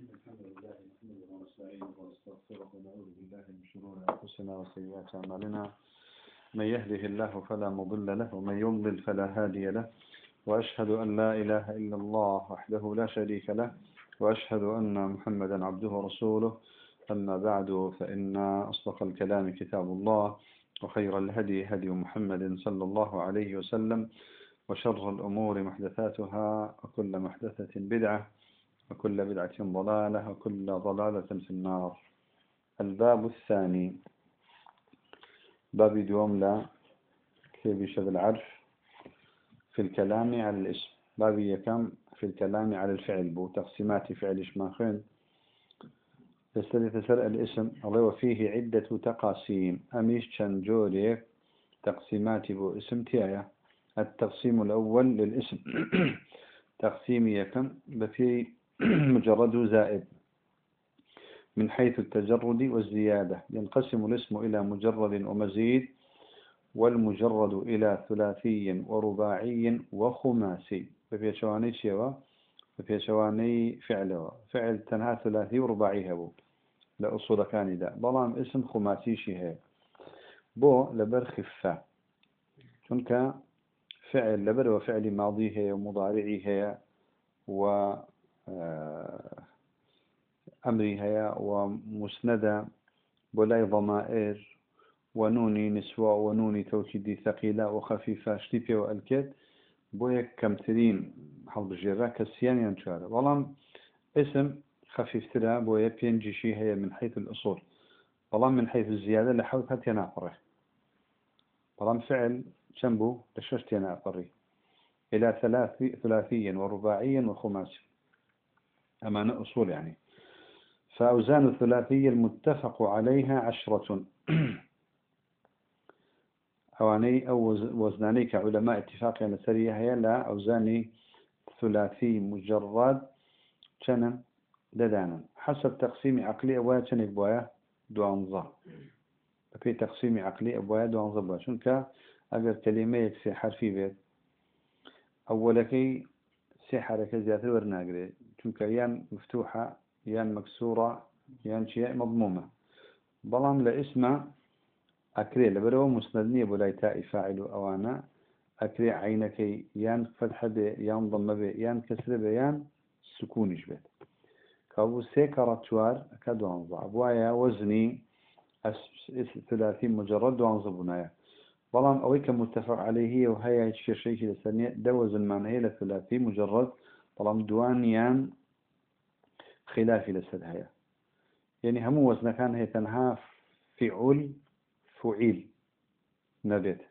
الحمد لله نحمده ونستعينه ونستغفره ونعوذ بالله من شرور أنفسنا وسيئات أعمالنا من يهده الله فلا مضل له ومن يضلل فلا هادي له وأشهد أن لا إله إلا الله وحده لا شريك له وأشهد أن محمدا عبده ورسوله. أما بعد فإن أصدق الكلام كتاب الله وخير الهدي هدي محمد صلى الله عليه وسلم وشر الأمور محدثاتها وكل محدثة بدعة وكل بدعة ضلالة وكل ضلالة في النار. الباب الثاني. باب دوم لا كيف العرف في الكلام على الاسم باب يكم في الكلام على الفعل. بو تقسيمات فعل إشماخين يستدي تسرع الاسم. الله وفيه عدة تقاسيم. أميش شنجوري تقسيمات بو اسم تيايا. التقسيم الأول للاسم. تقسيم يكم بفي مجرد زائد من حيث التجرد والزيادة. ينقسم الاسم إلى مجرد ومزيد والمجرد إلى ثلاثي ورباعي وخماسي. ففي شواني شوا ففي شواني فعل. فعل تنها ثلاثي ورباعي هبو. لأصول كان دا. بلام اسم خماسي شي بو لبر خفة. تنك فعل لبر وفعل ماضي هي ومضارعي هي و أمري هيا ومسندة بولاي ضمائر ونوني نسوة ونوني توكيدي ثقيلة وخفيفة شتيبي وألكت بويا كمترين حظ الجرة كسيان ينشار والله اسم خفيف ترى بويا بينجيشي هي من حيث الأصول. والله من حيث الزيادة لحوث هتينا والله فعل شنبو لششتينا أقري إلى ثلاثي ثلاثي ورباعي وخماسي. أمانة أصول يعني. فأوزان الثلاثية المتفق عليها عشرة. أواني أو وزناني كعلماء اتفاق على هي لا أوزاني ثلاثي مجرد شنا لدانا حسب تقسيم عقلي أبويا شنك بويا دوانظا في تقسيم عقلي أبويا دوانظا بويا. شنك؟ أجر كلمة يكسي حرفي بيت. أولكي سي حركة زيادة ورناقري. چونکە یان مفتوحة یان مكسورة یان شيء مضمومة. بلام لإسمه أكري لبرو مسندنية بولاي تاء فاعل أوانا. أكري عينك يان فتح بي يان ضم بي يان كسر بي يان سكون بيت كابو سيكرة توار أكادو أنظع بوايا وزني ثلاثي مجرد وانظبنايا بلام أويك متفق عليه وهي شيء لسنية دوز المعنى لثلاثي مجرد. بەڵام دوانیان خلافی لەسەر هەیە. یعنی هەموو وەزنەکان هەیە تەنها فعول فعیل نەبێت.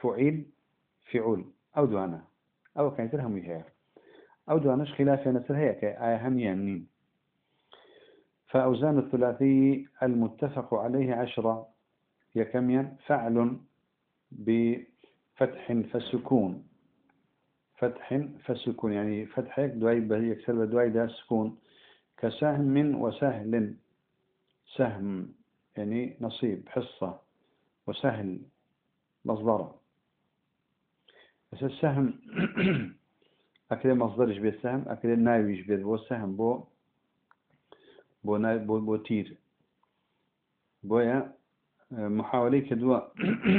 فعیل فعول ئەو دوانە. ئەو کەتر هەمووی هەیە. أو دوانش خلاف نسر هي كآية هم ينين فأوزان الثلاثي المتفق عليه عشرة يكميا فعل بفتح فسكون فتح فسكون يعني فتح دواي يكسر دواي ده سكون. كسهم وسهل سهم يعني نصيب حصة وسهل مصدر بس السهم أكيد مصدرش بالسهم أكيد ناويش بيت بو سهم بو بو ناي بو, بو تير. بويا محاولة كدوا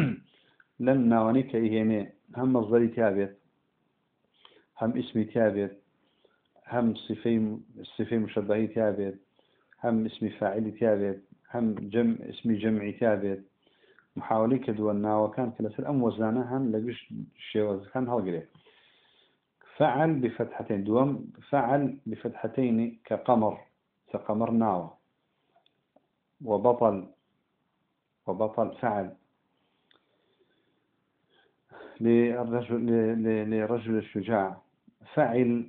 لن ناواني كيهيني هم مصدري تابت هم اسمي تابت هم صفي مشبهي تابت هم اسمي فاعل تابت هم جمع اسمي جمعي تابت محاولة كدونا وكان كلا أم وزانا هم لقش شيء كان هالقري فعل بفتحتين دوم فعل بفتحتين كقمر كقمر ناوة وبطل وبطل فعل. للرجل لرجل الشجاع. فعل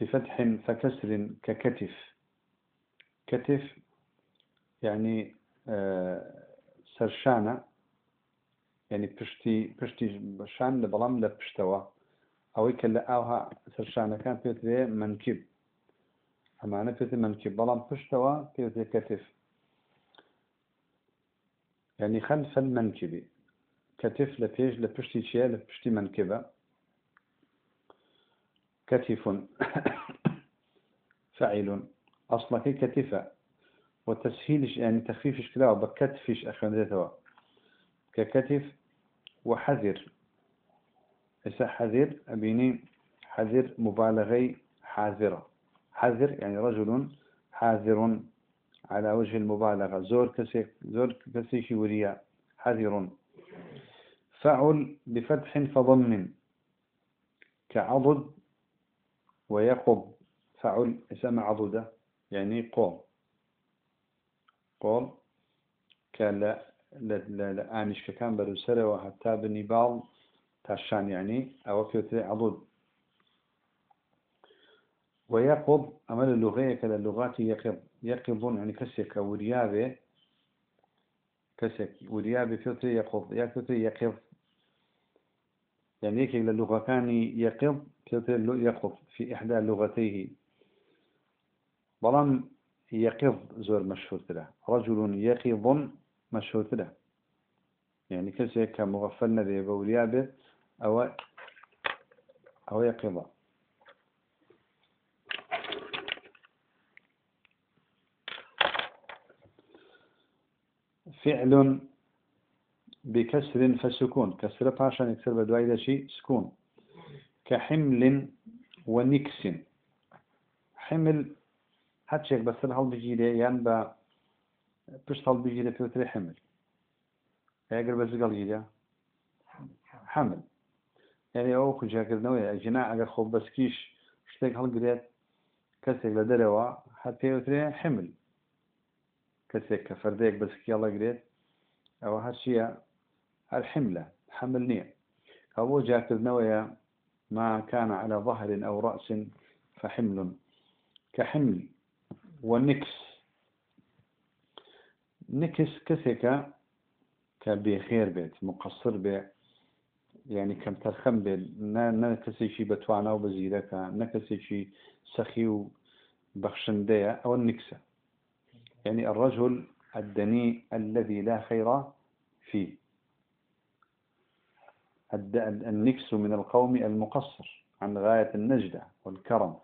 بفتح فكسر ككتف. كتف يعني آه، سرشانة. يعني بشتي بشتي شان لبلام لبشتوا. أو كلا أوها سرشانة كان في منكب. أما أنا في منكب بلام بشتوا في كتف. يعني خلف المنكب كتف لبيج لبشتي شيء لبشتي منكبة. كتف. فعل أصلك كتفة وتسهيلش يعني تخفيفش كلا بكتفش أخوان ككتف. وحذر. إسا حذر أبيني. حذر مبالغي. حاذرة. حذر يعني رجل. حاذر. على وجه المبالغة. زور كسي زور كسي شوريا حذر. فعل بفتح فضم. كعضد. ويقب فعل اسم عضدة يعني قوم. قول كلا لا لا لا آنش كان برسالة وحتى بنبال تاشان يعني أو كثير عضد. ويقض أمل اللغة كلا اللغات يقض يقضون يعني كسك وريابه كسك وريابه كثير يقض يا كثير يقض يعني يكي اللغة كان يقض يقض في إحدى لغتيه. بلام يقض زور مشهور له رجل يقض مشهور له يعني كسك مغفلنا ذي بوليابه أو أو يقضى فعل بكسر فسكون. كسر باشا يكسر بدواي شيء سكون. كحمل ونكس. حمل هاتشيك بس هل بيجي يعني با بش هل بيجي في حمل. اگر بس قال جيدا حمل. يعني أو كجاكردنەوەی ئەجنا ئەگەر خۆ بەسکیش شتێک هەڵگرێت کەسێک لە دەرەوە هەر پێوترێ حمل. کەسێک کە فەردەیەک بەسکی هەڵەگرێت ئەوە هەرچیە هەر حملە حمل نییە ئەوە جاکردنەوەیە ما كان على ظهر أو رأس فحمل كحمل ونكس. نكس كسك كبخير بيت مقصر بيت يعني كم ترخم بێت نەکەسێکی بەتوانە و بەزیرەکە نەکەسێکی سەخی و بەخشندەیە ئەوە نکسە يعني الرجل الدني الذي لا خير فيه. النكس من القوم المقصر عن غاية النجدة والكرم.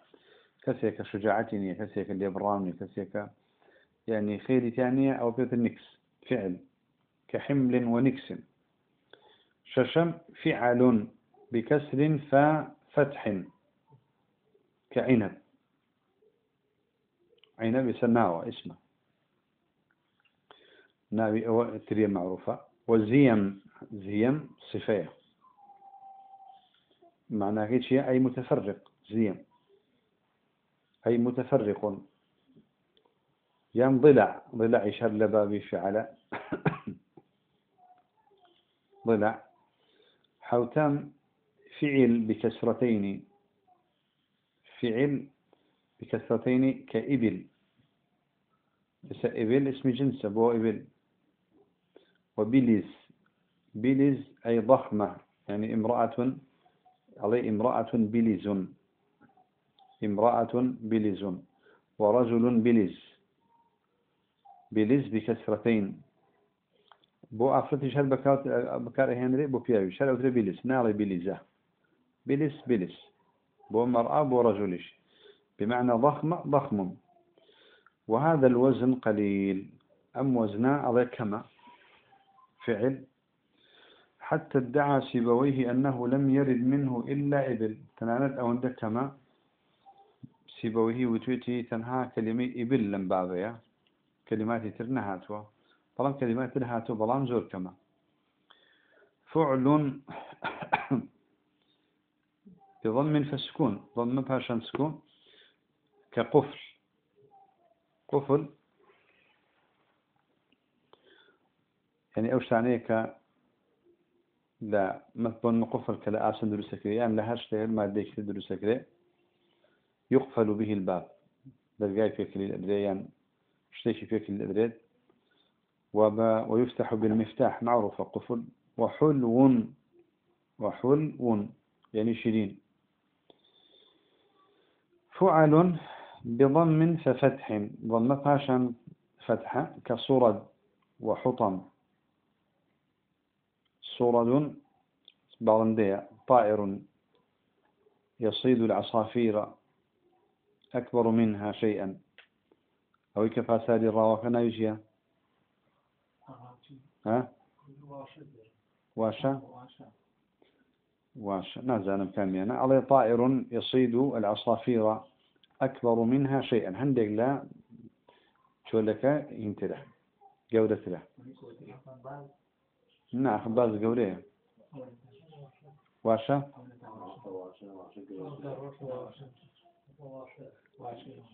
كسيك شجاعتني كسيك اليبراني كسيك يعني خيري تانية أو بيت النكس. فعل كحمل ونكس. ششم فعل بكسر ففتح كعنب. عنب سناوة اسمه. ناوي أو تريا معروفة. وزيم زيم صفية. معناه هيك أي متفرق زيم أي متفرق. يم ضلع ضلع يشهر لبابي فعل ضلع. حوتام فعل بكسرتين. فعل بكسرتين كإبل. إبل اسم جنس أبو إبل. وبيليز بيليز أي ضخمة يعني امرأة علي امرأة بيليز امرأة بيليز ورجل بيليز بيليز بكسرتين. بو ئافرەتی هەر بەکارهێنرێ بۆ پیاوی شەر ئەوترە بیلیس ناڵێ بیلیزە بلیس بلیس بو مرأة بو رجلش بمعنى ضخم ضخم. وهذا الوزن قليل. أم وزنا على كما؟ فعل حتى ادعى سيبويه أنه لم يرد منه إلا إبل. تنانت أو عندك كما سيبويه وتويتي تنها كلمة إبل لم بعضها كلمات ترنهاتوا بلام كلمات هاتو بلام زور كما. فعل بضم فسكون. ضم باشا سكون. كقفل. قفل. يعني أوش لا مثلا قفل كلا آسن دروسكري يعني لها شتير ما ديك دروسكري يقفل به الباب. بالجاي في كل الأدريان شتيش في كل الأدريد ويفتح بالمفتاح معروف قفل وحلو. وحلو. يعني شيرين. فعل بضم ففتح ضم فاشا فتحة كصرد وحطم. صرد برندية طائر يصيد العصافير أكبر منها شيئا. أو كفاساد الراوة نايجيا ها؟ واشا. واشا. نازل كاميانا على طائر يصيد العصافير أكبر منها شيئا. هندق لا شو لك؟ ينتره جودة له. نعم باز جودة واشا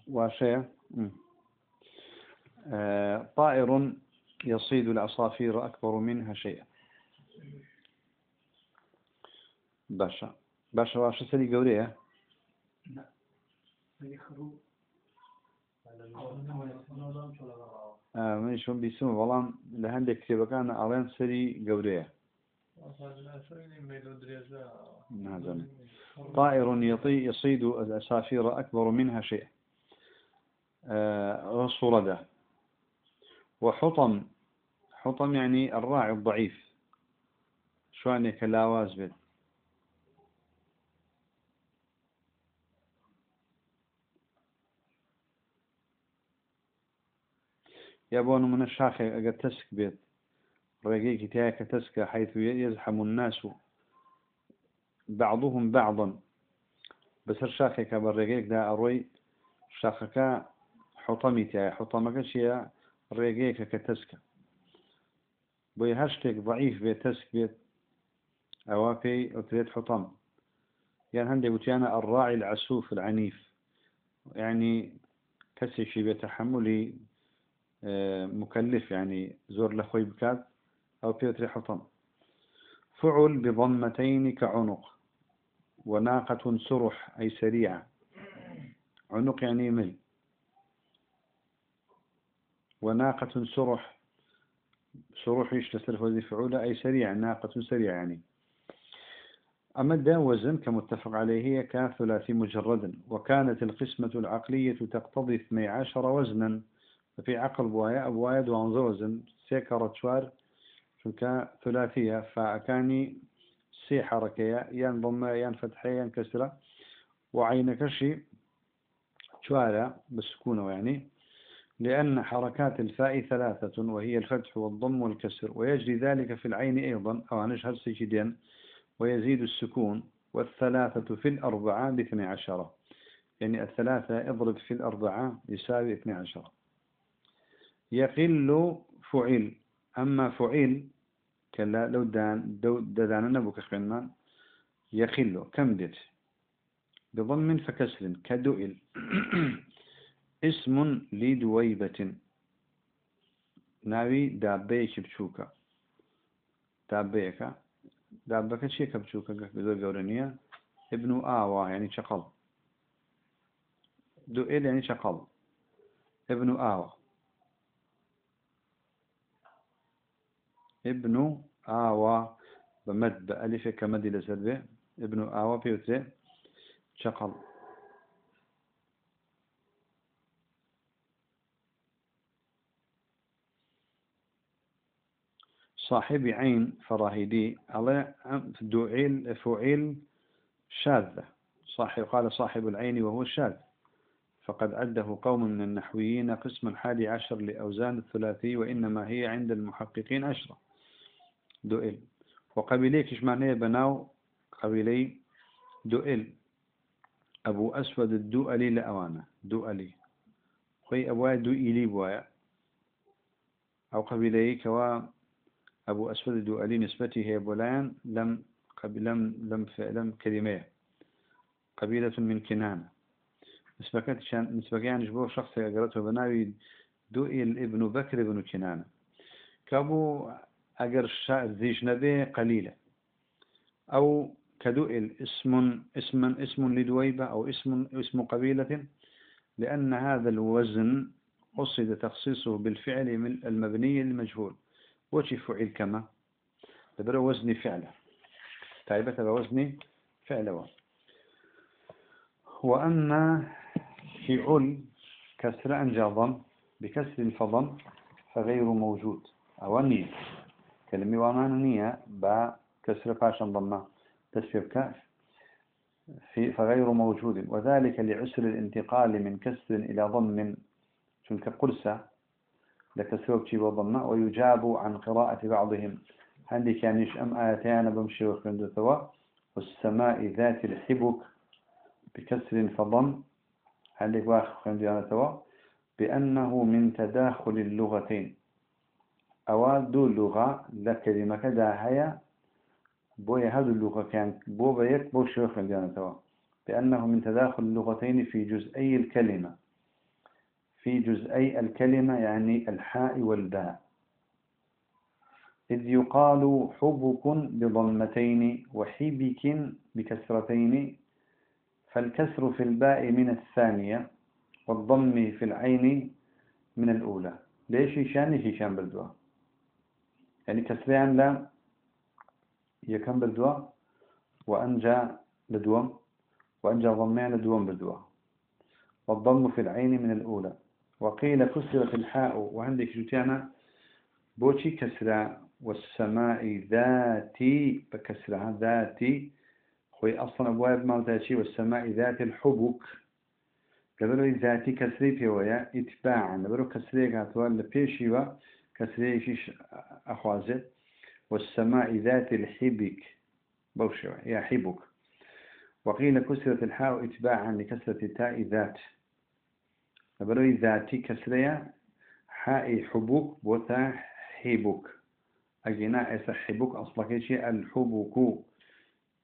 واشا آه، طائر يصيد العصافير أكبر منها شيئا. باشا. باشا باشا سري قوريه آه من شون والله لهندك كتابة كان أعلان سري قوريه نعم طائر يطي يصيد العصافير أكبر منها شيئا آه صورة وحطم. حطم يعني الراعي الضعيف. شو يعني كلاواز بيت يبون من الشاخ أجد تسك بيت. رقيق تاك تسك حيث يزحم الناس بعضهم بعضا. بس الشاخ كبر دا أروي شاخك حطمي تاي حطمك شيء رقيق كتسك. بۆی هەشتێک ضعیف بێت تەسک بێت ئەوە پێی ئۆترێت حطەم یان هەندێک وتیانە الراعي العسوف العنيف. يعني كسيشي بتحملي مكلف يعني زور لخوي بكات أو بيوتري حطم فعل بضمتين كعنق وناقة سرح أي سريعة. عنق يعني مل وناقة سرح شروح يشتسر فوزي فعولة أي سريع ناقة سريعة يعني. أما دا وزن كمتفق عليه هي كثلاثي مجردا وكانت القسمة العقلية تقتضي 12 وزنا. ففي عقل بوايا أبوايا دوان وزن سيكرة شوار شنك ثلاثية فأكاني سي حركة يان ضمة يان فتحة يان كسرة. وعينك شي شوارع بسكونة يعني. لأن حركات الفاء ثلاثة وهي الفتح والضم والكسر. ويجري ذلك في العين أيضا أو هنشهر سجدين. ويزيد السكون والثلاثة في الأربعة باثنى عشرة يعني الثلاثة اضرب في الأربعة يساوي اثنى عشرة يقل فعل. أما فعل كلا لو دان دو دان نبوك خنمان يقل. كم دت بضم فكسر كدؤل. اسم لدويبة. ناوي دابيك بشوكا دابيك دابك شيك بشوكا بذو قورنية ابن آوى يعني شقل. دوئل يعني شقل. ابن آوى. ابن آوى بمد بألف كمد لسربه ابن آوى بيوتري شقل. صاحب عين فراهيدي. على دعيل فعيل شاذة صاحب قال صاحب العين وهو شاذ. فقد عده قوم من النحويين قسما حادي عشر لأوزان الثلاثي وإنما هي عند المحققين عشرة. دؤل وقبيلي كش معناه بناو؟ قبيلي دؤل أبو أسود الدؤلي لأوانه دؤلي. خوي أبوه دؤلي بوايا أو قبيلي كوا أبو أسود الدؤلي نسبته هي بولان لم لم لم لم كلمة. قبيلة من كنانة نسبكت شان نسبك يعني جبور شخص قرأته بناوي دوئل ابن بكر ابن كنانة كابو أجر ذيش نبي قليلة. أو كدؤل اسم اسم اسم لدويبة أو اسم اسم قبيلة لأن هذا الوزن قصد تخصيصه بالفعل المبني المجهول وشي فعل كما؟ دبر وزني فعله. تعيبة بوزني فعله. وأما في عل كسر أنجاضا بكسر فضم فغير موجود. أو النية كلمة وأمان النية با كسر فاشا ضمة تسفير كاف في فغير موجود. وذلك لعسر الانتقال من كسر إلى ضم. تلك قرصة لكسروك شيء وضمة ويجاب عن قراءة بعضهم. عندي كان يشأم آياتيان بمشي وخندو ثوا والسماء ذات الحبك بكسر فضم. عندك واخ خندو ثوا بأنه من تداخل اللغتين. أو دو لغة لكلمة كذا هي بوي هذه اللغة كان بو بيك بو شيخ توا بأنه من تداخل اللغتين في جزئي الكلمة. في جزئي الكلمة يعني الحاء والباء إذ يقال حبك بضمتين وحبك بكسرتين فالكسر في الباء من الثانية والضم في العين من الأولى. ليش يشان يشان بالدواء يعني كسران لا يكم بالدواء وأنجى لدوم وأنجى ضمان لدوم بالدواء. والضم في العين من الأولى. وقيل كسرت الحاء وعندك جتانا بوشي كسرة والسماء ذاتي بكسرها ذاتي. خوي أصلا أبواب موتاشي والسماء ذات الحبك. قبلوا ذاتي كسري في ويا اتباعا. قبلوا كسري كاتوا لبيشي وكسري شيش أخوازه والسماء ذات الحبك. بوشوا يا حبك. وقيل كسرة الحاء اتباعا لكسرة التاء ذات. قبلوا ذاتي كسرية حاء حبك بوتا حبك. أجناء يسحبك أصلك شيء الحبك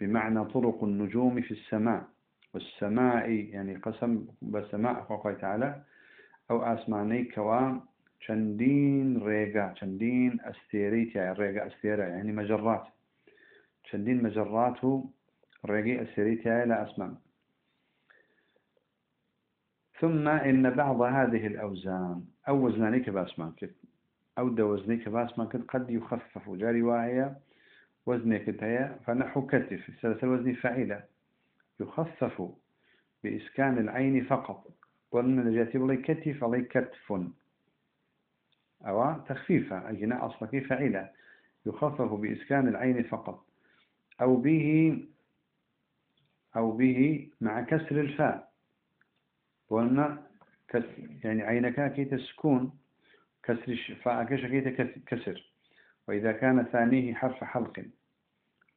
بمعنى طرق النجوم في السماء. والسماء يعني قسم بسماء أخوة تعالى أو أسماني چندين ريقا چندين أستيريت يعني ريقا أستيرا يعني مجرات چندين مجرات ريقا أستيريت يعني لا أسمان ثم إن بعض هذه الأوزان أو وزناني كباسمان كت أو دوزني كباسمان كت قد يخفف جاري واهية وزني كتايا فنحو كتف سلسل وزني فعيلة يخفف بإسكان العين فقط وأن الجاتي بلي كتف علي كتف أو تخفيفة الجناء أصلك فعيلة يخفف بإسكان العين فقط أو به أو به مع كسر الفاء. وأن يعني عينك كي تسكون كسر فاء كي كسر. وإذا كان ثانية حرف حلق.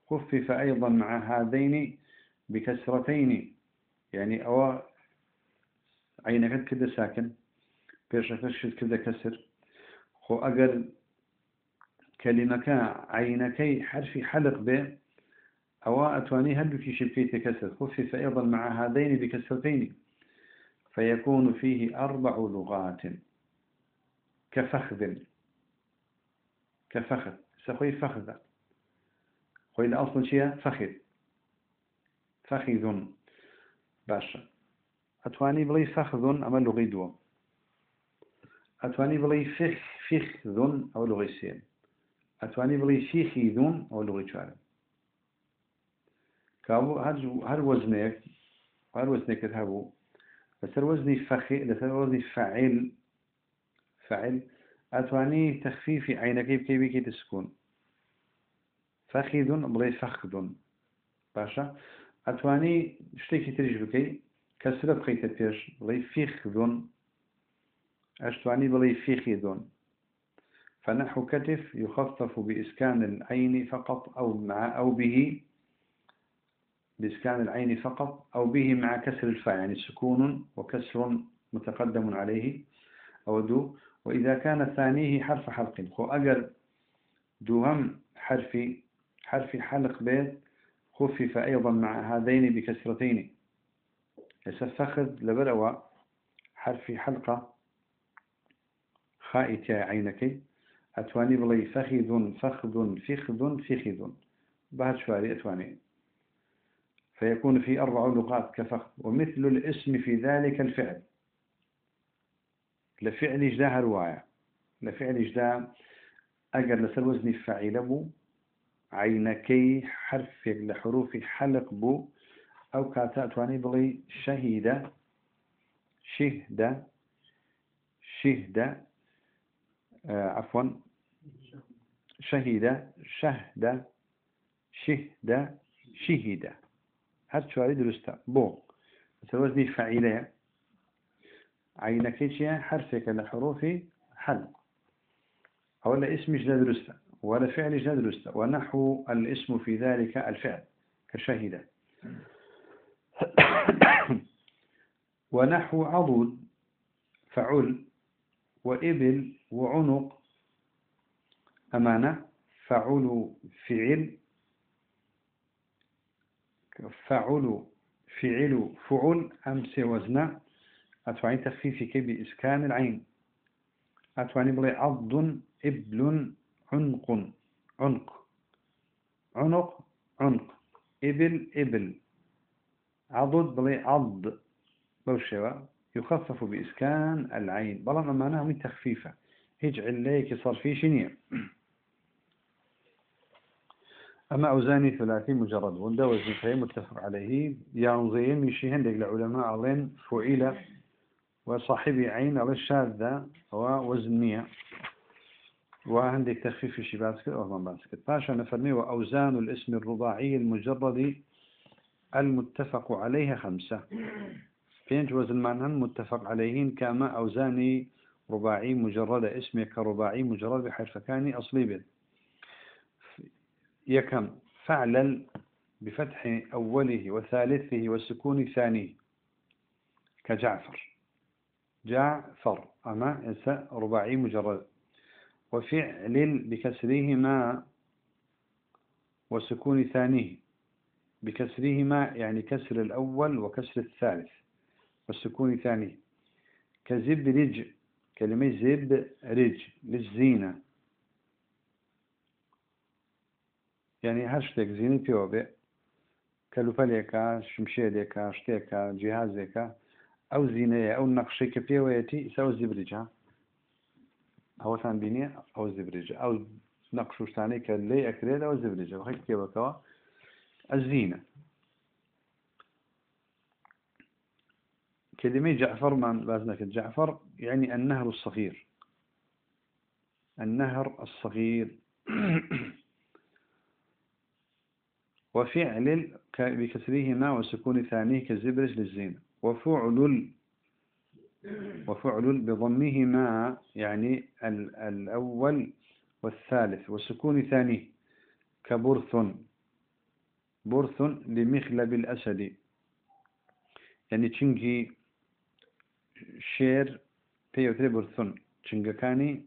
خفف أيضا مع هذين بكسرتين. يعني أو عينك كده ساكن بيرشكش كده كسر. خو أجر كلمة عينكي حرف حلق به أو أتواني هل في شبكية كسر خفف أيضا مع هذين بكسرتين فيكون فيه أربع لغات كفخذ كفخذ سخوي فخذ خوي الأصل شيء فخذ فخذ باشا أتواني بلي فخذ أما لغي دو أتواني بلي فخ فخذ أو لغي سين. أتواني بلي فخذ أو لغي شارع كابو هر وزنك هر وزنك هابو لسر وزني فخي لسر وزني فعل فعل أتواني تخفيف عينك بكي بكي تسكون فخذ بلي فخذ باشا؟ أتواني شتيكي تريج بكي كسرة بخيت تيش بلي فخذ أشتواني بلي فخذ فنحو كتف يخفف بإسكان العين فقط أو مع أو به بإسكان العين فقط أو به مع كسر الفاء يعني سكون وكسر متقدم عليه أو دو. وإذا كان ثانية حرف حلق. خو أجر دوهم حرف حرف حلق بيت خفف أيضا مع هذين بكسرتين. يسفخذ لبروا حرف حلقة خائت عينك. أتواني بلي فخذ فخذ فخذ فخذ. بعد شواري أتواني. فيكون في أربع لغات كفخذ. ومثل الاسم في ذلك الفعل. لفعل إجداء رواية. لفعل إجداء أجر لسر وزن بو. عينكي حرف لحروف حلق بو. أو كاتا تواني بلي شهيدة. شهدة. شهدة. عفوا. شهيدة شهدة شهدة شهيدة هر شواري درستا بو مثل فعيلة عينك حرفك لحروف حل؟ أولا اسم لا درستا ولا فعل درستا ونحو الاسم في ذلك الفعل كشهد. ونحو عضد فعل. وإبل وعنق. أمانة. فعل فعل. فعل فعل فعل. أمس وزن. أتواني تخفيفك بإسكان العين. أتواني بلي عض إبل عنق. عنق. عنق. عنق. إبل إبل. عضد بلي عض. بوشوا يخفف بإسكان العين. بلان أمانها من تخفيفة. هيج عليك صار في شنية أما أوزاني ثلاثي مجرد. وندا وزن متفق عليه. يعنزين مشيهن لك لعلماء علين فعيلة وصاحبي عين على الشاذة ووزنية. وعندك تخفيف شي باسكت أو باسكت. باشا نفرمي وأوزان الاسم الرباعي المجرد المتفق عليها خمسة. بينج وزن معنهن متفق عليهن كما أوزاني رباعي مجرد اسمي كرباعي مجرد بحرف كاني أصلي بيت يكم فعلل بفتح أوله وثالثه وسكون ثانية كجعفر. جعفر أما إنسى رباعي مجرد. وفعل بكسرهما وسكون ثانية. بكسرهما يعني كسر الأول وكسر الثالث. والسكون ثانية كزبرج كلمة زب رج للزينة. يعني شتێک زیینی پێوە بێ کەلوپەلێکە شمشێرێکە شتێکە جیهازێکە ئەو زیینەیە ئەو نەخشەی کە پێوەیەتی ئسا زیبرجە ئەوەتان بینیە ئەو زیبرجە ئەو نەقششتانەی کە لێ ئەکرێت ئەوە زیبرجە خەک پێوەکەوە الزينة. كلمة جعفر من لازمك جعفر يعني النهر الصغير. النهر الصغير. وفعل بكسرهما وسكون ثانية كالزبرج للزين. وفعل وفعل بضمهما يعني الأول والثالث. وسكون ثانية كبرث. برث لمخلب الأسد. يعني تشنجي شير بيوتري برثون تشنجكاني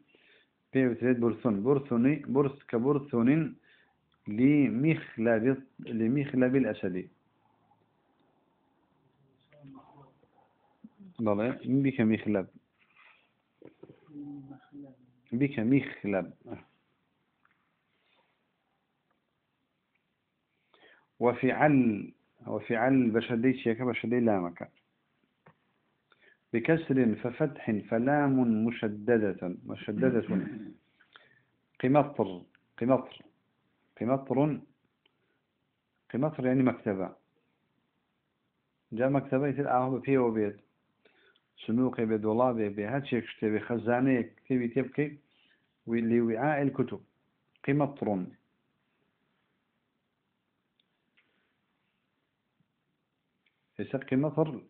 بيوتري برثون برثوني برث كبرثون لمخلب لمخلب الأسد ضلع بك مخلب بك مخلب وفعل وفعل بشدي شيك بشدي لامك بكسر ففتح فلام مشددة مشددة. قمطر قمطر قمطر قمطر يعني مكتبة. جاء مكتبة يتل آهو بفيه وبيت سنوقي بدولابي بهات شيك شتبي خزانة كتبي تبكي لوعاء الكتب. قمطر. يسر قمطر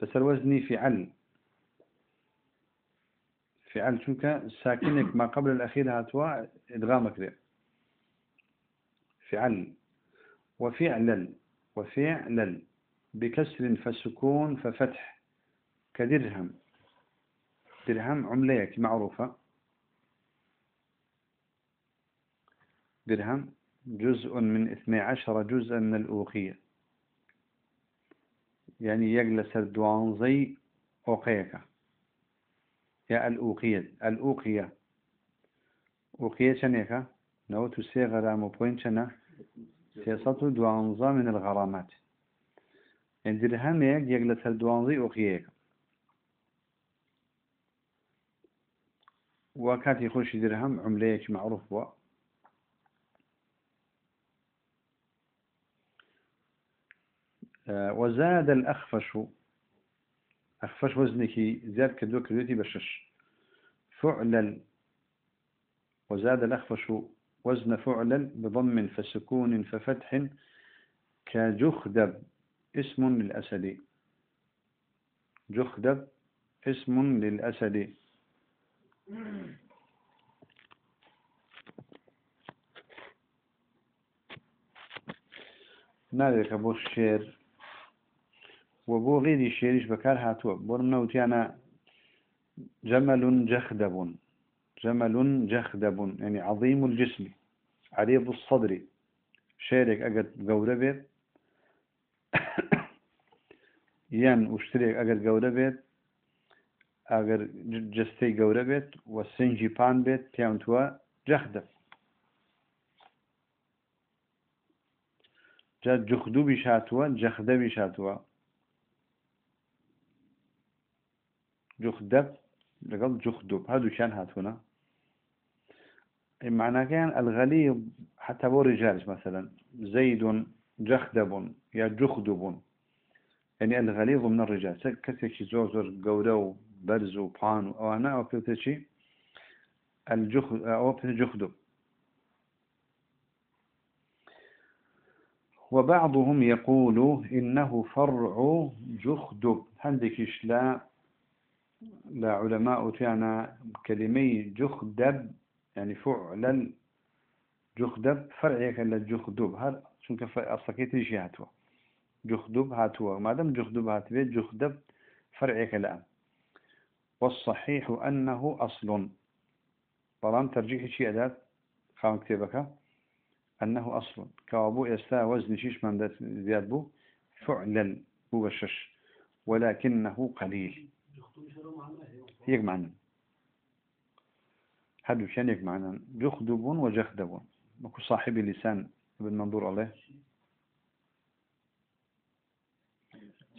بس الوزني فعل. فعل شنك؟ ساكنك ما قبل الأخير هاتوا إدغامك ذي فعل. وفعلل وفعلل بكسر فسكون ففتح. كدرهم. درهم عملية معروفة. درهم. جزء من اثني عشر جزءا من الأوقية. يعني يجلس الدوان زي أوقيك. يا الأوقية الأوقية. أوقية شنيكا نوت سي غرام وبوين شنا سياسة دوانزا من الغرامات. يعني درهم يجلس الدوانزي أوقيك. وكاتي خوش درهم عمليك معروف بوا آه، وزاد الأخفش. أخفش وزنك زاد كدو كدوتي بشش. فعل وزاد الأخفش وزن فعلا بضم فسكون ففتح كجخدب. اسم للأسد. جخدب. اسم للأسد. نادرك أبو الشير. وبو غيري الشيريش بكار هاتوا برمنا جمل جخدب جمل جخدب يعني عظيم الجسم عريض الصدر. شيرك أقد قورة بيت يان وشتريك أقد قورة بيت ئەگەر جستەی گەورە بێت و سنجی پان بێت پیانتووە جەخدە. جا جخدوبی شاتووە جەخدەوی شاتووە جخدەب لەگەڵ جخدوب هەردووشان هاتوونە معناكان الغليظ حتى بو رجالش مثلا زيد جخدب يا جخدب. يعني الغليظ من الرجال. كثير زور زور قورو برز و پان و ئەوانە ئەو پێوتە چی ئەو پێ جخدب. وبعضهم يقول إنه فرع جخدب. هندكش لا لا علماء تانا كلمي جخدب يعني فعل جخدب فرعيك للجخدب هل شنك أصلكيت شي هاتوا؟ جخدب هاتوا. ما دام جخدب هاتوا جخدب فرعيك الآن والصحيح أنه أصل. طالما ترجيح شيء أداة خام كتابك. أنه أصل. كوابو يستا وزن شيش من زياد بو؟ فعلا هو الشش ولكنه قليل. هيك معنى هذا شان هيك معنى جخدب وجخدب. مكو صاحب اللسان ابن منظور عليه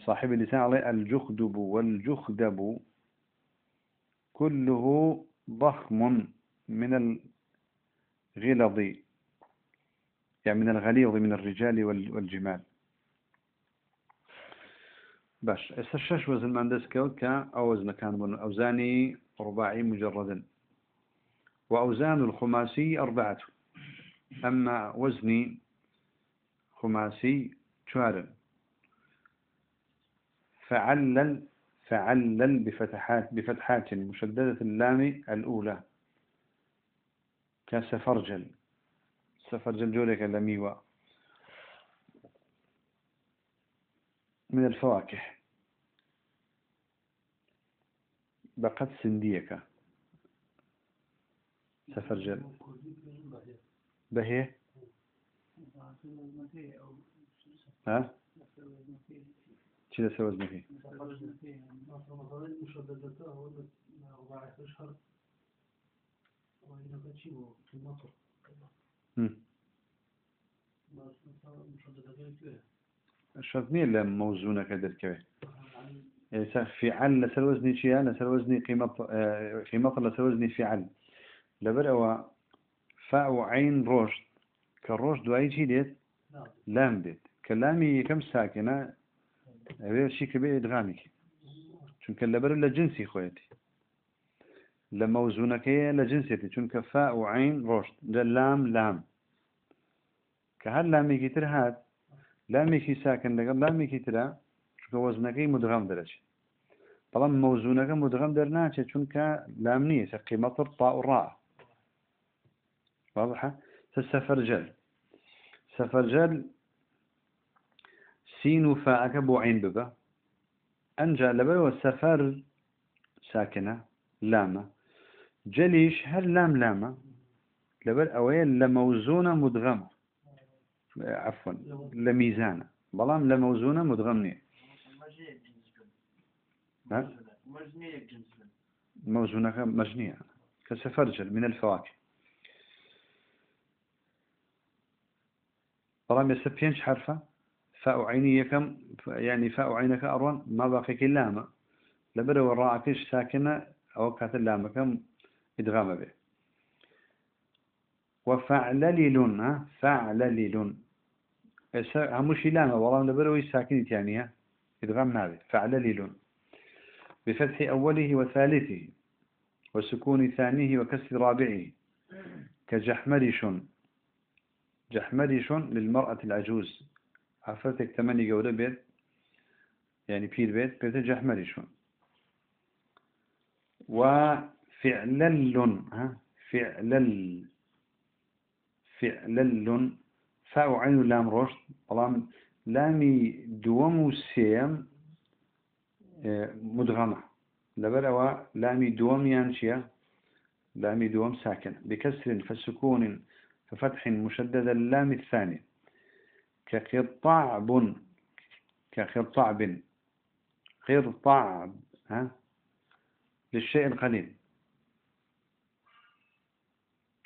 صاحب اللسان عليه الجخدب والجخدب. كله ضخم من الغلظ يعني من الغليظ من الرجال والجمال. باش. الشش وزن مهندس كا أوزن كان أوزاني رباعي مجردا وأوزان الخماسي أربعة أما وزني خماسي شارا فعلل فعلل بفتحات بفتحات مشددة اللام الأولى. كسفرجل. سفرجل جولك اللميوة من الفواكه. بقت سنديك سفرجل بهي؟ ها؟ چی لەسەر وەزنەکەی شرط نییە لە مەوزونەکە دەرکەوێت فعل لەسەر وەزنی چیە لەسەر وەزنی قیمەت لەسەر وەزنی فعل لەبەر ئەوە فا و عین ڕۆژ کە ڕۆژ دوایی چی دێت لام دێت کە لامی یەکەم ساکەە ئەوێ شیکە بێ ئدغامێکی چونکە لەبەر لە جنسی خۆیەتی لە مەوزونەکەیە لە جنسێتی چونکە فا و عین ڕۆشت لە لام لام. کە هەر لامێکی تر هات لامێکی ساکن لەگەڵ لامێکی ترە چونکە وەزنەکەی مدغام دەرەچێت. بەڵام مەوزونەکە مدغم دەرناچێت چونکە لام نییە قیمەتر طاوڕا واضحة؟ سفرجل سفرجل سين وفاءك بو عين ببا أنجا لبرو سفر ساكنة لامة جليش هل لام لامة عفن لە میزانە. بەڵام لە مەوزونە مدغم نییە. مەوزونەکە مەژنیە. کە سەفەرجل من الفواکە بەڵام ێستا پێنج حرفە. فعینی یەکەم ینی فعینەکە ئەڕۆن ما باقیەکەی لامە. لەبەرەوە ڕاکەش ساکنە ئەوە کاتە لامەکەم ئیدغامە بێت وفعللل فعللل همش لامة والله لبر ساكن ثانية إدغام نابه فعللل بفتح أوله وثالثه وسكون ثانية وكسر رابعه. كجحمرش جحمرش للمرأة العجوز. عفرتك تمني جودة بيت يعني بير بيت بيت جحمري شون وفعلل ها؟ فعلل فعلل فاء عين لام رشد طالما لامي دوم وسيم آه، مدغمة. لبروا لامي دوم يانشيا لامي دوم ساكن. بكسر فسكون ففتح مشدد اللام الثاني. كقطعب كقطعب. قرطعب ها؟ للشيء القليل.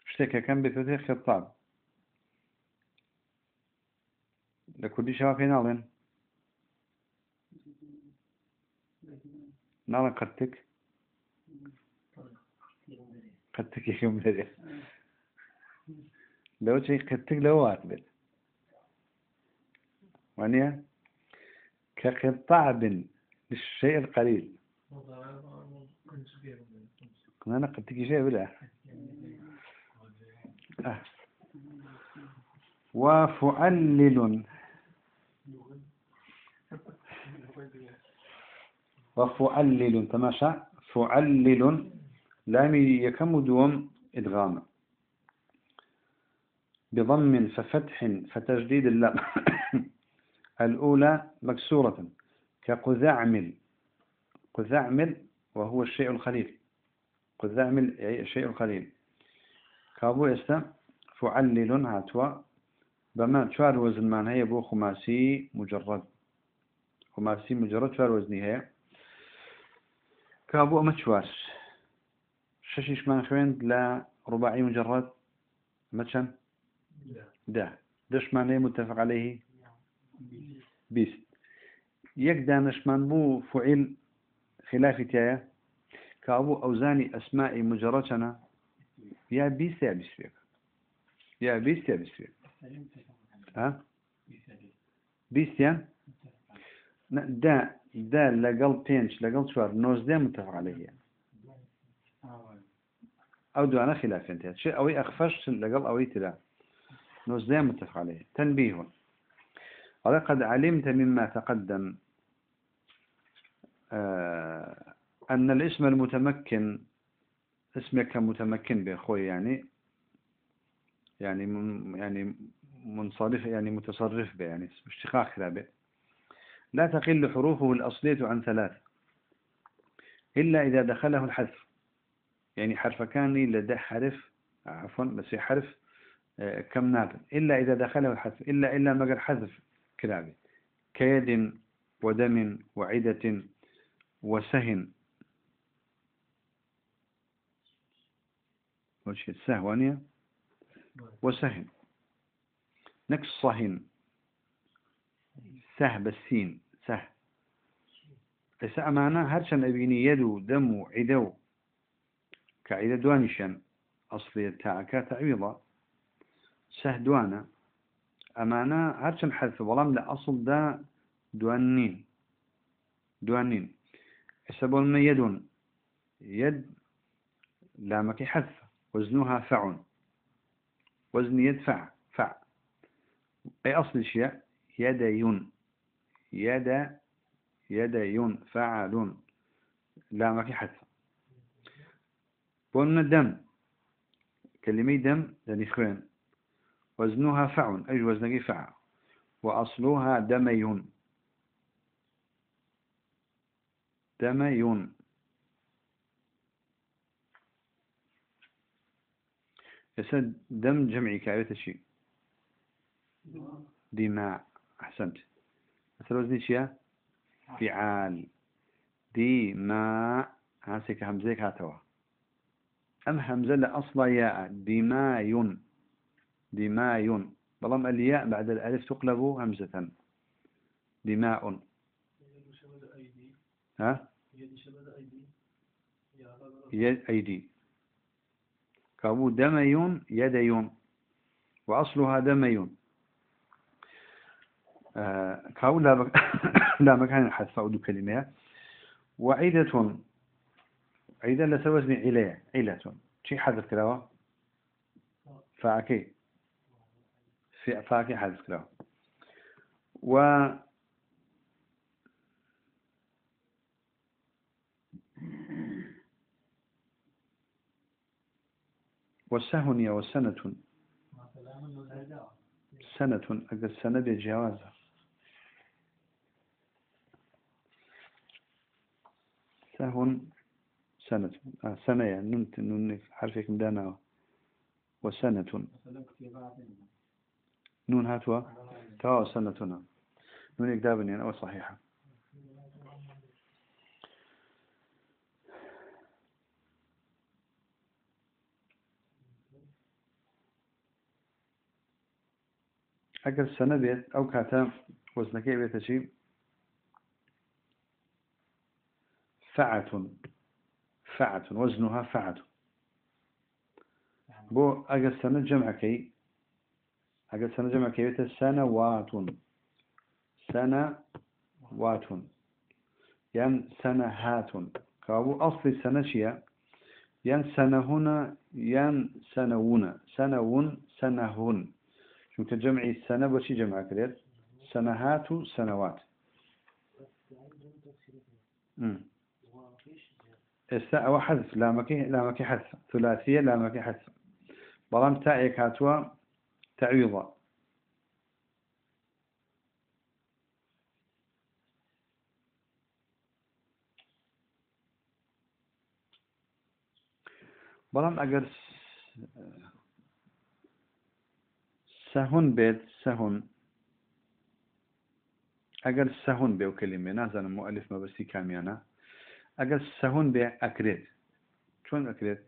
اشتكى كم بفتح خطاب لكل شوافي نالين نالين قدتك قدتك يوم لدي لو شيء قدتك لو أقبل وانيا كقطعب للشيء القليل أنا قدتك شيء بلا. وفعلل وفعلل تماشى. فعلل لام يكم دوم إدغام. بضم ففتح فتجديد اللام. الأولى مكسورة. كقذعمل قذعمل وهو الشيء الخليل. قذعمل الشيء الخليل كابو إستا. فعلل هاتوا. بما شوار وزن مان هي بو خماسي مجرد. خماسي مجرد وزني هي كابو أما شوار. ششيش مان خوين؟ لا رباعي مجرد. مثلا ده دش معناه متفق عليه؟ بيس يك دانشمان بو فعل خلاف تايا كابو أوزاني أسماء مجردنا يا بيس يا بيس فيك. يا بيس يا بيس فيك. ها؟ بيس يا؟ دا دا لقل بينش لقل شوار نوز دا متفق عليه أو دو أنا خلاف انت شيء أوي أخفش لقل أوي تلا نوز دا متفق عليه تنبيه ولقد علمت مما تقدم. آه أن الاسم المتمكن اسمك متمكن بأخوي يعني يعني يعني منصرف يعني متصرف به يعني اشتقاق به. لا تقل حروفه الأصلية عن ثلاث إلا إذا دخله الحذف. يعني حرف كاني لدى حرف عفوا بس حرف آه، كم ناب إلا إذا دخله الحذف. إلا إلا مجر حذف كلابي. كيد ودم وعدة وسهن. وش السهوانية وسهن. نكس صهن. سه بالسين بس أمانة هرشان أبيني يدو دمو عدو. كعيدة دوانشان أصلية تاعكا تعويضة. سه دوانا أمانة هرشان حذف ظلام لأصل دا دوانين. دوانين. يسبون من يد يد لامك حذف وزنها فع وزن يدفع فع أي أصل الشيء؟ يدين يد يدين فعل لا ما في حذف قلنا دم. كلمة دم يعني خوين وزنها فع أي وزنك فع وأصلها دمي دمي يسد دم جمعي كعبة شيء. دماء. أحسنت. مثل وزني شيء؟ فعال. دماء هاسك همزيك هاتوا. أم همزة لأصل ياء. دماء دماء بلام الياء بعد الألف تقلب همزة. دماء. ها؟ يد أيدي. كابو دميون يديون. وأصلها دميون. كابو لا, بك... لا مكان الحذف أو كلمة. وعيدة عيدة لتوزن علية علة شي حذف كلاوة فاكي. في فاكي حذف كلاوة و وسهن وسنة سنة. أقل سنة بجوازة سهن سنة. آه سنة يعني نمت نون حرفك مدانا وسنة. نون هاتوا. توا سنة. نون إقدابني يعني أو صحيحة. ئەگەر سەنە بێت ئەو کاتە وەزنەکەی بێتە چی فعة. فعة وزنها فعة. بو أجل سنة جمعكي أجل سنة جمعكي بيت سنوات سنوات يعني سنهات كابو أصل سنة شيء يعني سنة هنا يعني سنون سنون سنهن شو كجمع السنة وشي جمع كريت. سنهات سنوات الساعة وحذف لا مكي لا مكي حذف. ثلاثية لا مكي حذف. بلام تاعيك هاتوا تعويضا. بلام أجر سهون بيت سهون. اگر سهون بيو كلمة نازل مؤلف ما بسي كاميانا اگر سهون بي اكريت شون اكريت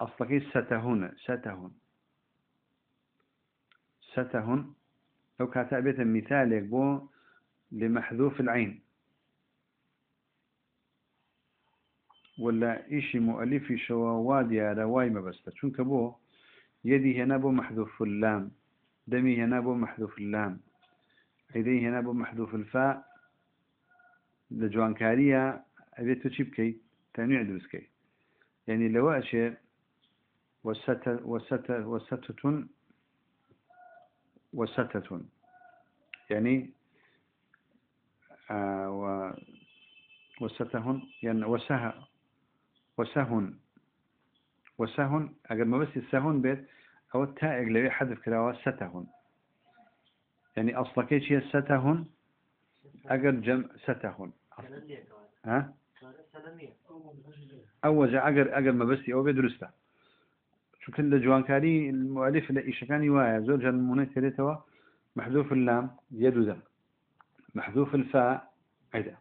اصلكي ستهون ستهون. ستهون. لو كاتبت مثالك بو لمحذوف العين. ولا إشي مؤلفي شواواد يا رواي ما بس. شون كبو؟ يدي هنا بو محذوف اللام. دمي هنا بو محذوف اللام. عيدي هنا بو محذوف الفاء. لجوان أبيتو تشيبكي تنويع دوسكي يعني لو أشي وست وست وستة وستة يعني آه و وستهن يعني وسه وسهن. وسهن أجل ما بس السهن بيت أو التاء لوي حذف كراوة ستهن يعني أصلا كيش هي ستهن أجل جمع ستهن ها؟ أو جا أجل أجل ما بس أو بدرسته شو كل جوانكاري المؤلف لإيش كان يوايا. زوجا المنكرة محذوف اللام يد ذم محذوف الفاء عدا.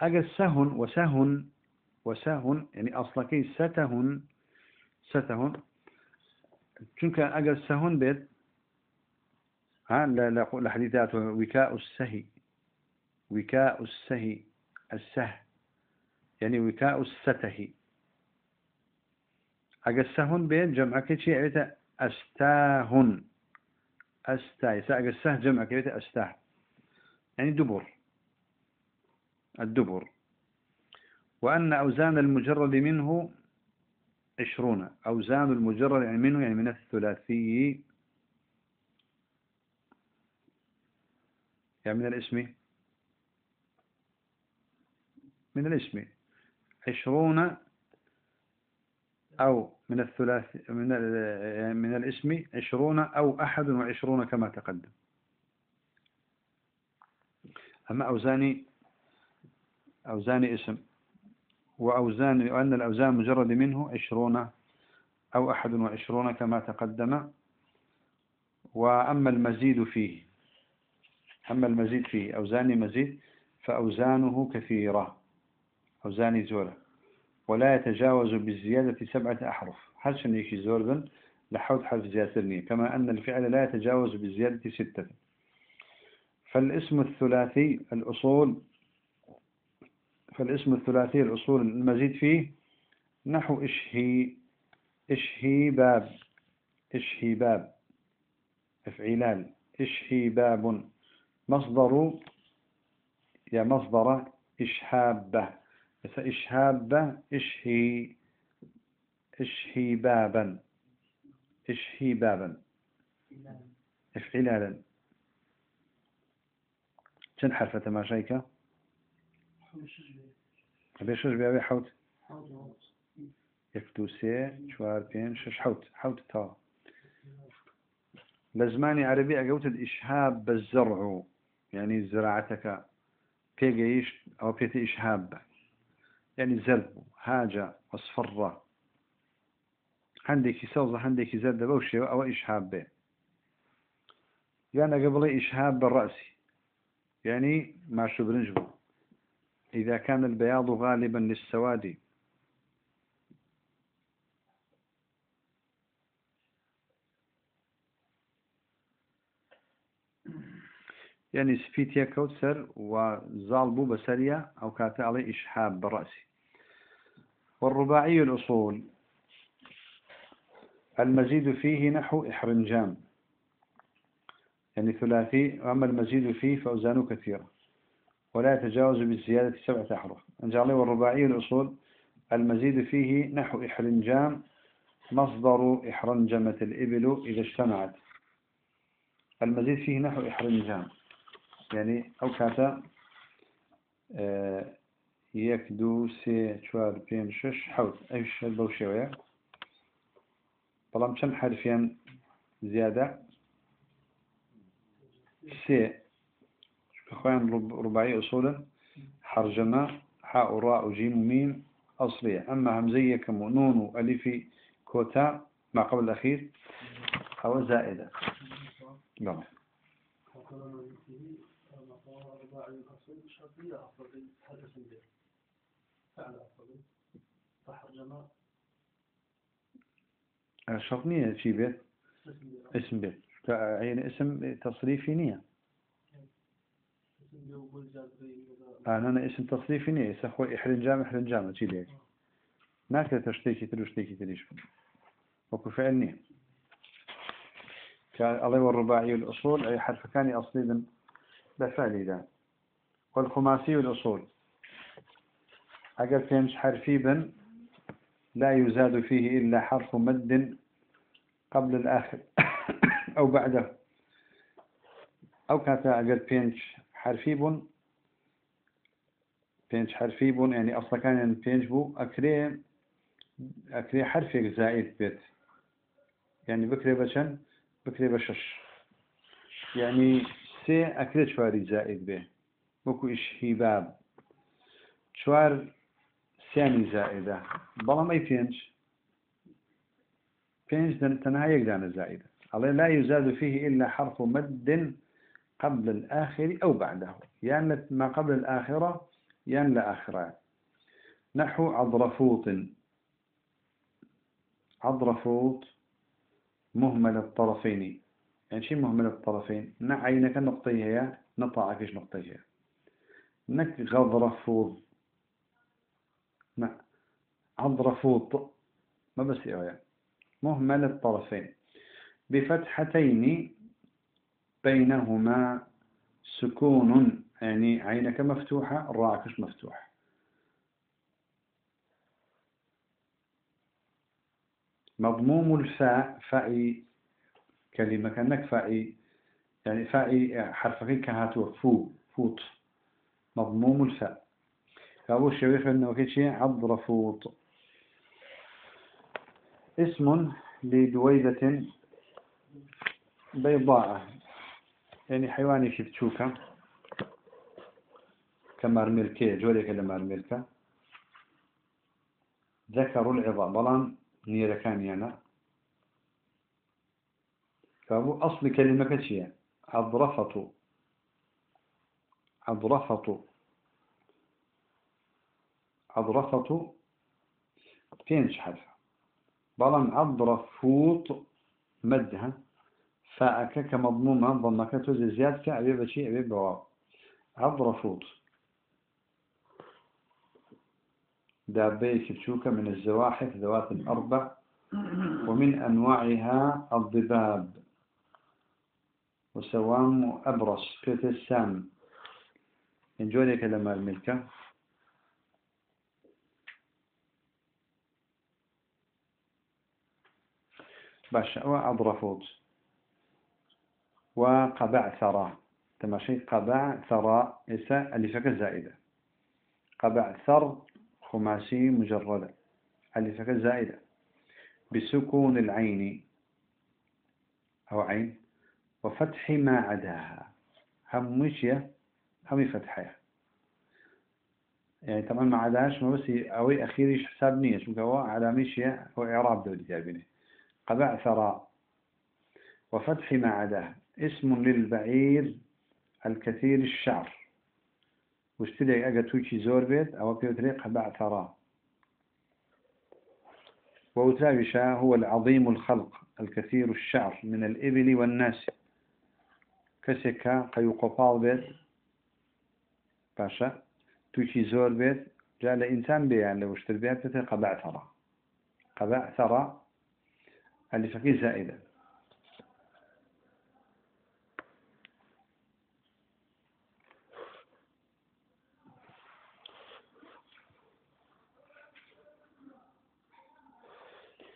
أجل سهن وسهن وسهن يعني أصلا كي ستهن ستهن. چونك أجل سهون بيت؟ ها لحديثات وكاء السهي. وكاء السهي. السه يعني وكاء الستة. أجل سهون بيت جمع كيشي عيتا أستاهن. أستا يسا السه جمع كيتا أستاه يعني دبر. الدبر. وأن أوزان المجرد منه عشرون. أوزان المجرد يعني منه يعني من الثلاثي. يعني من الاسم. من الاسم. عشرون أو من الثلاث من من الاسم عشرون أو أحد وعشرون كما تقدم. أما أوزاني أوزاني اسم وأوزان وأن الأوزان مجرد منه عشرون أو أحد وعشرون كما تقدم. وأما المزيد فيه أما المزيد فيه أوزان مزيد فأوزانه كثيرة. أوزان زورة. ولا يتجاوز بالزيادة سبعة أحرف. حرش يكي زوربا لحوض حرف زياسرني كما أن الفعل لا يتجاوز بالزيادة ستة. فالاسم الثلاثي الأصول فالاسم الثلاثي الأصول المزيد فيه نحو إشهي إشهي باب إشهي باب افعلال إشهي باب مصدر يا مصدر إشهاب إشهاب إشهي بابا إشهي بابا افعلالا چەند حرفە تەماشایکە ئەبێ شش بێ حوت. یەک دو سێ چوار پێنج شش حوت حوت عربی ئەگەوتت ئیشهاب بە زەڕع و يعني پێگەیشت ئەو پێێتی ئیشهاب بە يعني زەرب هاجە وەسفڕە هەندێکی سەوزە هەندێکی زەر دەبە و شێوە ئەوە ئیشهاب بێ یان ئەگە بڵێ ئیشهاب بەڕاسی يعني ماشو برنج بو إذا كان البياض غالبا للسواد. يعني سفيتيا كوتسر وزالبو بسريا أو كاتا عليه إشحاب برأسي والرباعي الأصول. المزيد فيه نحو إحرنجام يعني ثلاثي وأما المزيد فيه فأوزانه كثيرة. ولا يتجاوز بالزيادة سبعة أحرف. أنجالي والرباعي الأصول. المزيد فيه نحو إحرنجام مصدر إحرنجمة الإبل إذا اجتمعت. المزيد فيه نحو إحرنجام يعني أو كاتا يك دو سي چوار بين شش حوت أيش البوشيوية بلام كم حرفيا زيادة سي اخوان رباعي اصولا حرجمة حاء وراء وجيم وميم اصلية اما همزية كم نون والف كوتا ما قبل الاخير أو زائدة نعم الشرطنية شي بيت؟ اسم بيت. يعني اسم تصريفي نية. أنا أنا اسم تصريفي نية. سخوة إحرنجام إحرنجام أشي ليك ناكل تشتيكي تلوشتيكي تليش وكو فعل نية. الله والرباعي الأصول أي حرف كان أصلي بفعل ذا والخماسي الأصول. أقل فينش حرفي بن لا يزاد فيه إلا حرف مد قبل الآخر أو بعده. أو كاتا أقل بينش حرفي بون بينش حرفي بون يعني أصلا كان يعني بينش بو أكري أكري حرفي زائد بيت. يعني بكري بشن بكري بشش. يعني سي أكري شواري زائد به وكو إش هباب شوار سياني زائدة. بلام أي بينش بينش تنها يقدان زائدة لا يزاد فيه إلا حرف مد قبل الآخر أو بعده. يعني ما قبل الآخرة يعني لآخرة. نحو عضرفوط. عضرفوط مهمل الطرفين. يعني شيء مهمل الطرفين؟ نعينك النقطية هي نطاعك إيش نقطية نك غضرفوط. نعم عضرفوط. ما بس يعني مهمل الطرفين بفتحتين بينهما سكون يعني عينك مفتوحة الراعكش مفتوح مضموم الفاء فاء كلمة كأنك فاء يعني فاء حرفك كهاتو فو فوت. مضموم الفاء. فأبو الشيخ أنه كيشي عضر فوت اسم لدويدة بيضاء. يعني حيواني شفتشوكا كمارميلكي جوليك لمارميلكا ذكروا العظام بلان نيرة كان يعني فهو أصل كلمة كتشية عضرفة عضرفة عضرفة فين حرف بلان عضرفوت مدها. فاعك كمضمومة ضمك توزي زيادة أبي بشيء أبي بواو عضرفوت دابي كبشوكة من الزواحف ذوات الأربع. ومن أنواعها الضباب. وسوام أبرص كت السام انجولي كلمة الملكة. باشا وأضرفوت وقبعثرة تماشي قبع ثراء إسا ألفك زائدة قبع ثر خماسي مجردة ألفك زائدة بسكون العين. أو عين. وفتح ما عداها. هم مشية هم فتحها يعني طبعا ما عداش ما بس أوي أخيري حساب نية. هو على مشية هو إعراب دولي جابينه قبع ثراء. وفتح ما عداها اسم للبعير الكثير الشعر. واشتري أجا توشي زور بيت أو بيوتريق قبع ثراء. وأتابشا هو العظيم الخلق الكثير الشعر من الإبل والناس. كسكا قيوقفال بيت. باشا توشي زور بيت جاء لإنسان بيان لو اشتر بيت قبع ثراء. قبع ثراء اللي فكي زائدة.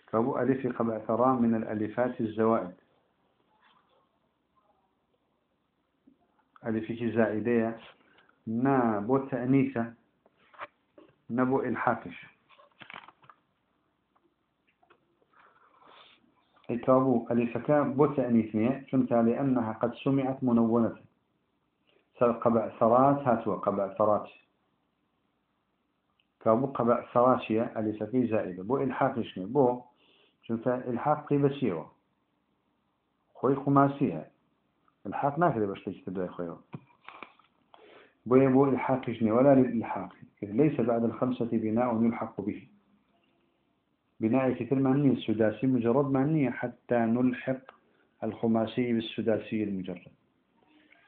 فأبو ألف قبع ثراء من الألفات الزوائد. ألفك زائدية نابو تأنيثة نبو الحاكش إتابو ألفك بو تأنيثية شمت لأنها قد سمعت منونة. قبع ثرات هاتوا قبع ثرات كابو قبع ثراتية ألفك زائدة. بو الحاكشني بو شنك إلحاق قيبة سيوة خوي خماسية. إلحاق ناكده باش تجتدوا خوي بو يبو إلحاق جني ولا للإلحاق. إذ ليس بعد الخمسة بناء يلحق به. بناء كثير معني السداسي مجرد معني حتى نلحق الخماسي بالسداسي المجرد.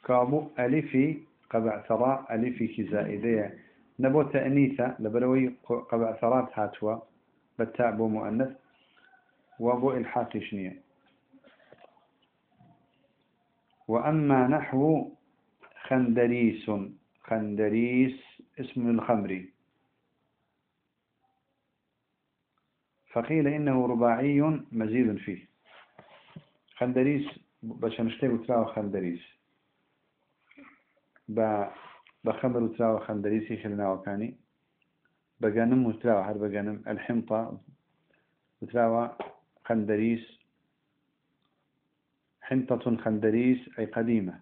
كابو ألفي قبع ثراء ألفي زائدية نبو تأنيثة لبروي قبع ثرات هاتوا. بالتاء بو مؤنث. وابو إلحاق شنية. وأما نحو خندريس. خندريس اسم الخمر فقيل إنه رباعي مزيد فيه. خندريس باش نشتغل تراو خندريس بخمر تراو خندريسي خلنا وكاني بقانم وتراو هر بقانم الحمطة وتراو خندريس حنطة خندريس أي قديمة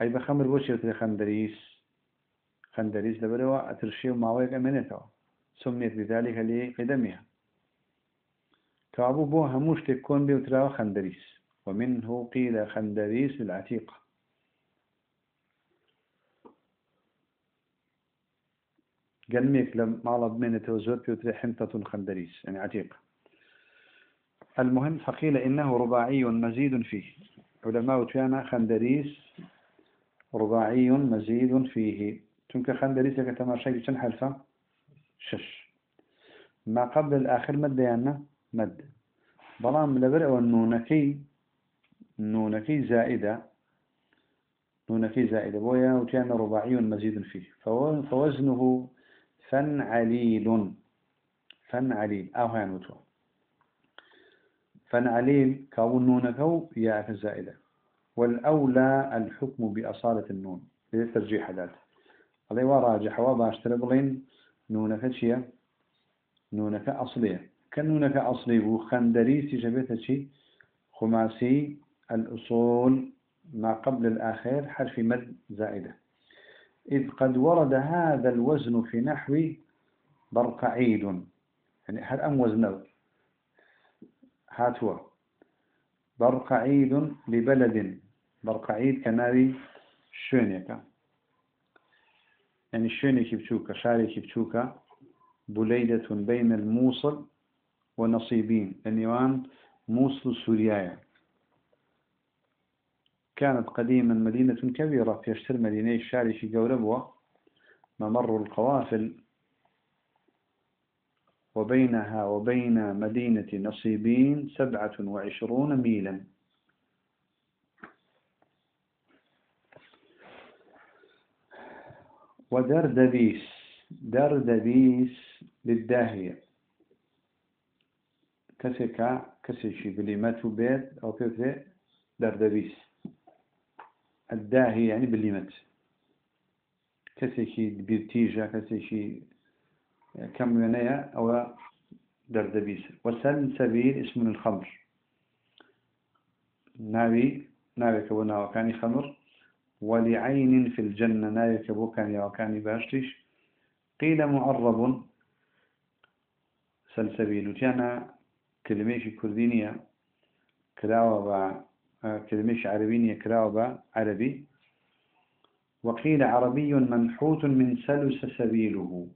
أي بخمر بوش يوتري خندريس خندريس لبروا أترشي وماويك أمنتها سميت بذلك لقدمها. كابو بو هموش تكون بيوترا خندريس ومنه قيل خندريس العتيقة قلميك لما على من توزوت بيوتري حنطة خندريس يعني عتيقة المهم فقيل إنه رباعي مزيد فيه. علماء تيانا خندريس رباعي مزيد فيه. تنك خندريس لك تماشي بشن حرفة شش. ما قبل الآخر مد يعني مد. بلام لبرع والنونكي نونكي زائدة نونكي زائدة. بويا وكان رباعي مزيد فيه. فوزنه فنعليل فنعليل أو هان وتو فنعليل كون نونكو يا زائدة والأولى الحكم بأصالة النون. للترجيح ذات الله وراجح. وباشتر بلين نونك شيء نونك أصلية كنونك أصلي وخندريسي جبتها شيء خماسي الأصول ما قبل الآخر حرف مد زائدة. إذ قد ورد هذا الوزن في نحو برقعيد يعني هل أم وزنه هاتوا برقعيد لبلد. برقعيد كناري شونيكا يعني شوني كيبتوكا شاري كيبتوكا بليدة بين الموصل ونصيبين. النيوان موصل سوريا كانت قديما مدينة كبيرة في أشتر مدينة الشاري في قوربوة ممر القوافل وبينها وبين مدينة نصيبين سبعة وعشرون ميلا. ودردبيس دردبيس للداهية كسكا كسشي بليماتو بيت أو كيف دردبيس. الداهي يعني بالليمت كسيشي بيرتيجا كسيشي كم ينايا أو دردبيس. وسلسبيل اسم الخمر. ناوي ناوي كبونا وكاني خمر. ولعين في الجنة ناوي كبو كان وكاني باشتش قيل معرب سلسبيل. كان كلمة كردينية كراوة كلمة عربية كراوة عربي. وقيل عربي منحوت من سلس سبيله.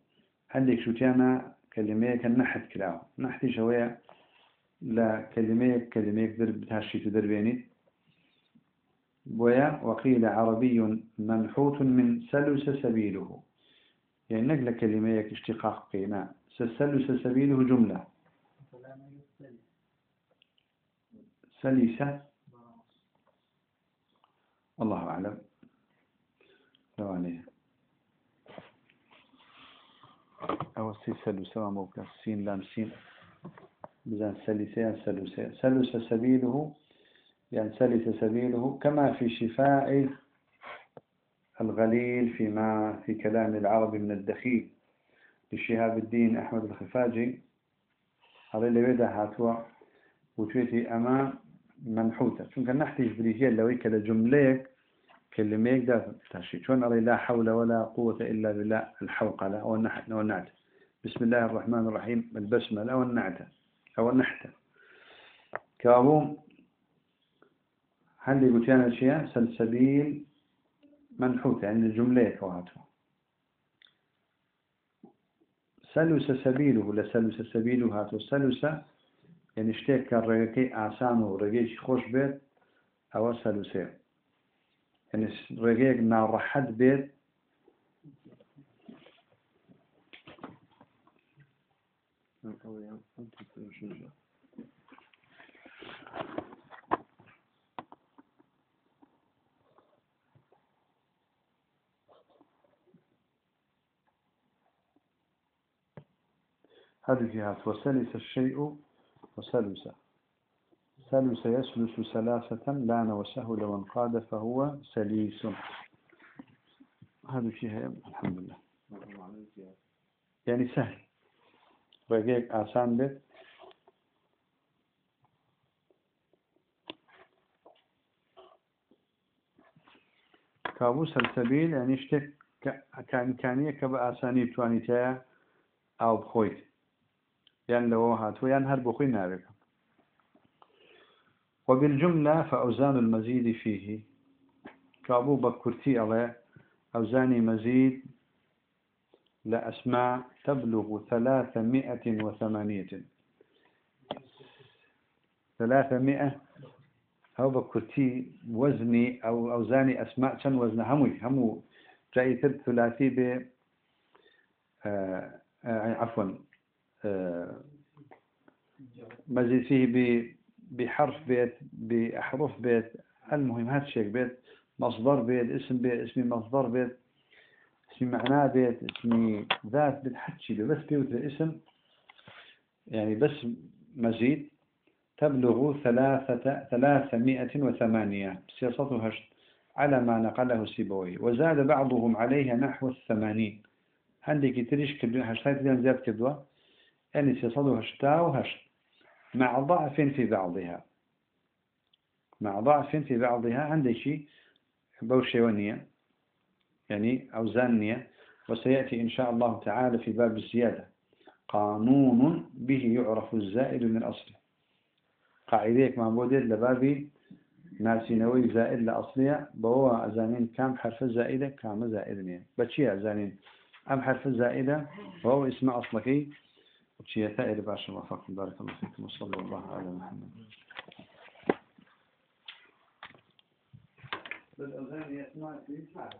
عندك شو تانا كلمة كالنحت كراوة نحت شوية لا كلمة كلمة درب تهشي تدربيني ويا وقيل عربي منحوت من سلس سبيله. يعني نقل كلمة اشتقاق قينا سلس سبيله جملة. سلسة الله أعلم. لو عليه أو سلسة موقع سين لام سين. بزان سلسة سلسة سلس سبيله يعني سلس سبيله كما في شفاء الغليل فيما في كلام العرب من الدخيل. لشهاب الدين أحمد الخفاجي على اللي بدأ هاتوا وتويتي أما منحوتة. شون كان نحتاج بريجيا لو كلا جمليك كلميك دا تاشي شون علي لا حول ولا قوة إلا بالله الحوقلة أو النحت أو النعت. بسم الله الرحمن الرحيم البسملة أو النعت أو النحت كابو هل قلت أنا شيء سلسبيل منحوت يعني الجملة كواتو سلس سبيله لسلس سبيله هاتو سلس يعني اشتيك الرقيقي آسان ورقيش خوش بيت أو سلسة يعني رقيق نارحد بيت. هذه جهات وسلس الشيء وسلس سلس يسلس سلاسة لأن وسهل وانقاد فهو سليس هذا شيء الحمد لله. يعني سهل. رقيق آسان بيت. كابوس السبيل يعني اشتك كان كانية كبا آساني بتواني تايا أو بخويت. يعني لو هاتو يعني هرب بخوي نابك وبالجملة فأوزان المزيد فيه. كأبو بكرتي على أوزان مزيد لأسماء تبلغ ثلاثمائة وثمانية. ثلاثمائة هو بكرتي وزني أو أوزاني أسماء كان وزن هموي همو جايتر ثلاثي ب آه آه عفوا آه مزيد فيه بحرف بيت بأحرف بيت. المهم هذا الشيء بيت مصدر بيت اسم بيت اسم مصدر بيت اسم معناه بيت اسم ذات بتحكي له بس بيوت الاسم يعني بس مزيد. تبلغ ثلاثة ثلاثمائة وثمانية. سياسته هشت على ما نقله سيبوي. وزاد بعضهم عليها نحو الثمانين. عندك تريش كدو هشتات زاد كدوا سياسته هشتا وهشت مع ضعف في بعضها. مع ضعف في بعضها عندك شيء بوشي ونية يعني أوزان وسيأتي إن شاء الله تعالى في باب الزيادة. قانون به يعرف الزائد من أصله. قاعديك معبودة لبابي ناسينوي زائد لأصلية بهو أزانين كام حرف زائدة كام زائدة بشي أزانين أم حرف زائدة؟ وهو اسم أصلكي وشي ثائر باشا وفق بارك الله فيكم. وصلى الله على محمد. بالأذان يسمع في ساعة